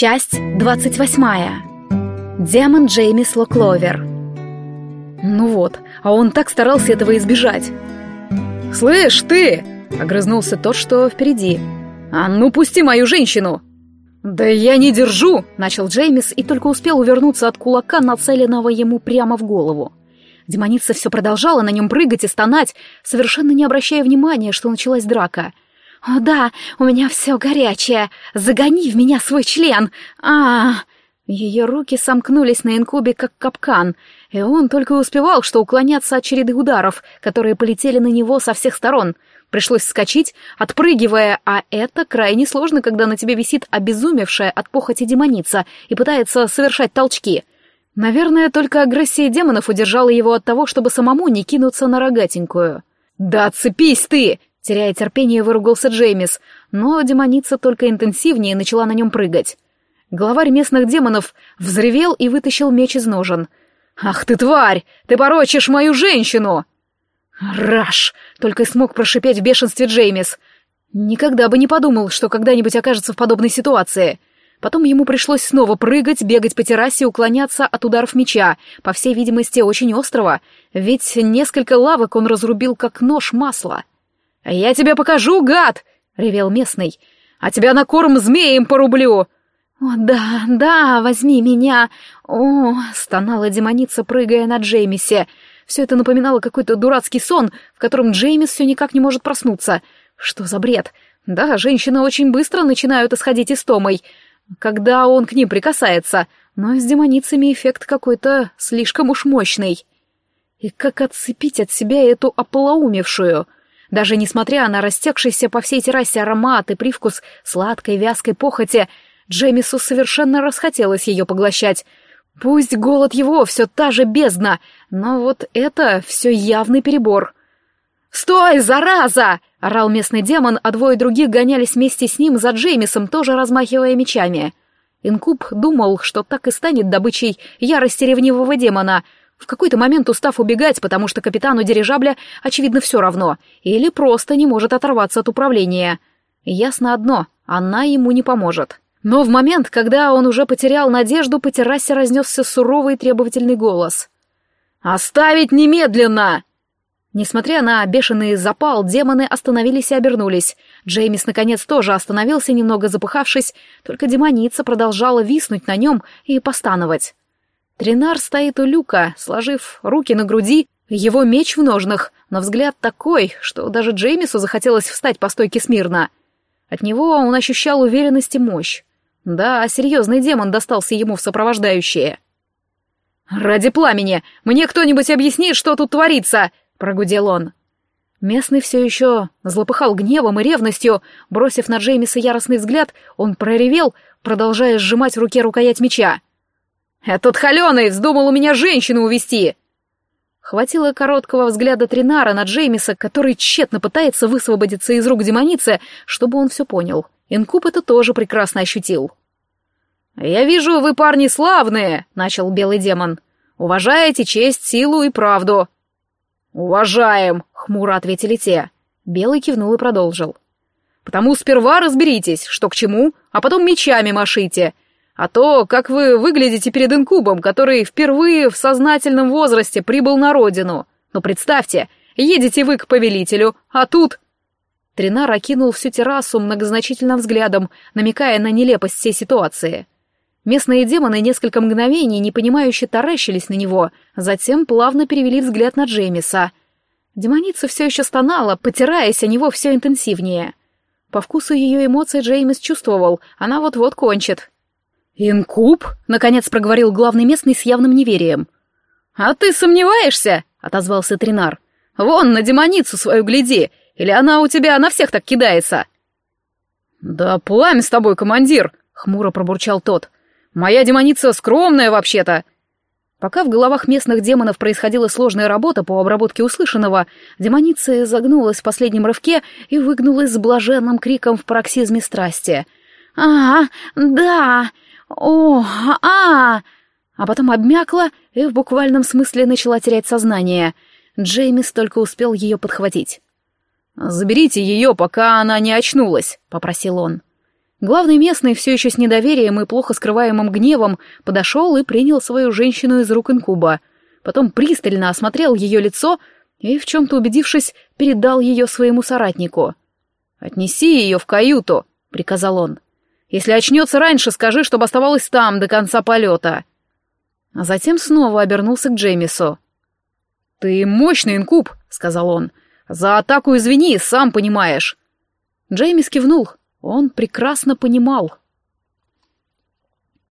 Часть 28. Демон Джеймис Локловер. Ну вот, а он так старался этого избежать. «Слышь, ты!» — огрызнулся тот, что впереди. «А ну пусти мою женщину!» «Да я не держу!» — начал Джеймис и только успел увернуться от кулака, нацеленного ему прямо в голову. Демоница все продолжала на нем прыгать и стонать, совершенно не обращая внимания, что началась драка — «О да, у меня все горячее. Загони в меня свой член. А, Ее руки сомкнулись на инкубе, как капкан, и он только успевал, что уклоняться от череды ударов, которые полетели на него со всех сторон. Пришлось вскочить, отпрыгивая, а это крайне сложно, когда на тебе висит обезумевшая от похоти демоница и пытается совершать толчки. Наверное, только агрессия демонов удержала его от того, чтобы самому не кинуться на рогатенькую. «Да отцепись ты!» Теряя терпение, выругался Джеймис, но демоница только интенсивнее начала на нем прыгать. Главарь местных демонов взревел и вытащил меч из ножен. «Ах ты, тварь! Ты порочишь мою женщину!» «Раш!» — только и смог прошипеть в бешенстве Джеймис. Никогда бы не подумал, что когда-нибудь окажется в подобной ситуации. Потом ему пришлось снова прыгать, бегать по террасе и уклоняться от ударов меча, по всей видимости, очень острого, ведь несколько лавок он разрубил как нож масла. «Я тебе покажу, гад!» — ревел местный. «А тебя на корм змеем порублю!» «О, да, да, возьми меня!» «О!» — стонала демоница, прыгая на Джеймисе. Все это напоминало какой-то дурацкий сон, в котором Джеймис все никак не может проснуться. Что за бред? Да, женщины очень быстро начинают исходить из томой, когда он к ним прикасается, но с демоницами эффект какой-то слишком уж мощный. И как отцепить от себя эту ополоумевшую — даже несмотря на растекшийся по всей террасе аромат и привкус сладкой вязкой похоти, Джемису совершенно расхотелось ее поглощать. Пусть голод его все та же бездна, но вот это все явный перебор. «Стой, зараза!» — орал местный демон, а двое других гонялись вместе с ним за Джеймисом, тоже размахивая мечами. Инкуб думал, что так и станет добычей ярости ревнивого демона — в какой-то момент устав убегать, потому что капитану дирижабля, очевидно, все равно, или просто не может оторваться от управления. Ясно одно, она ему не поможет. Но в момент, когда он уже потерял надежду, по террасе разнесся суровый требовательный голос. «Оставить немедленно!» Несмотря на бешеный запал, демоны остановились и обернулись. Джеймис, наконец, тоже остановился, немного запыхавшись, только демоница продолжала виснуть на нем и постановать. Тринар стоит у люка, сложив руки на груди, его меч в ножнах, но взгляд такой, что даже Джеймису захотелось встать по стойке смирно. От него он ощущал уверенность и мощь. Да, серьезный демон достался ему в сопровождающие. «Ради пламени! Мне кто-нибудь объяснит, что тут творится!» — прогудел он. Местный все еще злопыхал гневом и ревностью. Бросив на Джеймиса яростный взгляд, он проревел, продолжая сжимать в руке рукоять меча. «Этот холеный вздумал у меня женщину увести!» Хватило короткого взгляда Тринара на Джеймиса, который тщетно пытается высвободиться из рук демоницы, чтобы он все понял. Инкуб это тоже прекрасно ощутил. «Я вижу, вы парни славные», — начал белый демон. «Уважаете честь, силу и правду». «Уважаем», — хмуро ответили те. Белый кивнул и продолжил. «Потому сперва разберитесь, что к чему, а потом мечами машите. А то, как вы выглядите перед инкубом, который впервые в сознательном возрасте прибыл на родину. Но представьте, едете вы к повелителю, а тут...» Тринар окинул всю террасу многозначительным взглядом, намекая на нелепость всей ситуации. Местные демоны несколько мгновений непонимающе таращились на него, затем плавно перевели взгляд на Джеймиса. Демоница все еще стонала, потираясь о него все интенсивнее. По вкусу ее эмоций Джеймис чувствовал, она вот-вот кончит. «Инкуб?» — наконец проговорил главный местный с явным неверием. «А ты сомневаешься?» — отозвался Тринар. «Вон, на демоницу свою гляди, или она у тебя на всех так кидается?» «Да пламя с тобой, командир!» — хмуро пробурчал тот. «Моя демоница скромная вообще-то!» Пока в головах местных демонов происходила сложная работа по обработке услышанного, демоница загнулась в последнем рывке и выгнулась с блаженным криком в пароксизме страсти. «А, да! «О, а, а потом обмякла и в буквальном смысле начала терять сознание. Джеймис только успел ее подхватить. «Заберите ее, пока она не очнулась», — попросил он. Главный местный, все еще с недоверием и плохо скрываемым гневом, подошел и принял свою женщину из рук инкуба. Потом пристально осмотрел ее лицо и, в чем-то убедившись, передал ее своему соратнику. «Отнеси ее в каюту», — приказал он. «Если очнется раньше, скажи, чтобы оставалась там до конца полета». А затем снова обернулся к Джеймису. «Ты мощный инкуб», — сказал он. «За атаку извини, сам понимаешь». Джеймис кивнул. Он прекрасно понимал.